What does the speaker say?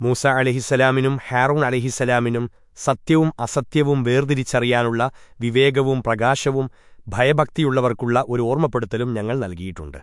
മൂസ അലഹിസലാമിനും ഹാറൂൺ അലഹിസലാമിനും സത്യവും അസത്യവും വേർതിരിച്ചറിയാനുള്ള വിവേകവും പ്രകാശവും ഭയഭക്തിയുള്ളവർക്കുള്ള ഒരു ഓർമ്മപ്പെടുത്തലും ഞങ്ങൾ നൽകിയിട്ടുണ്ട്.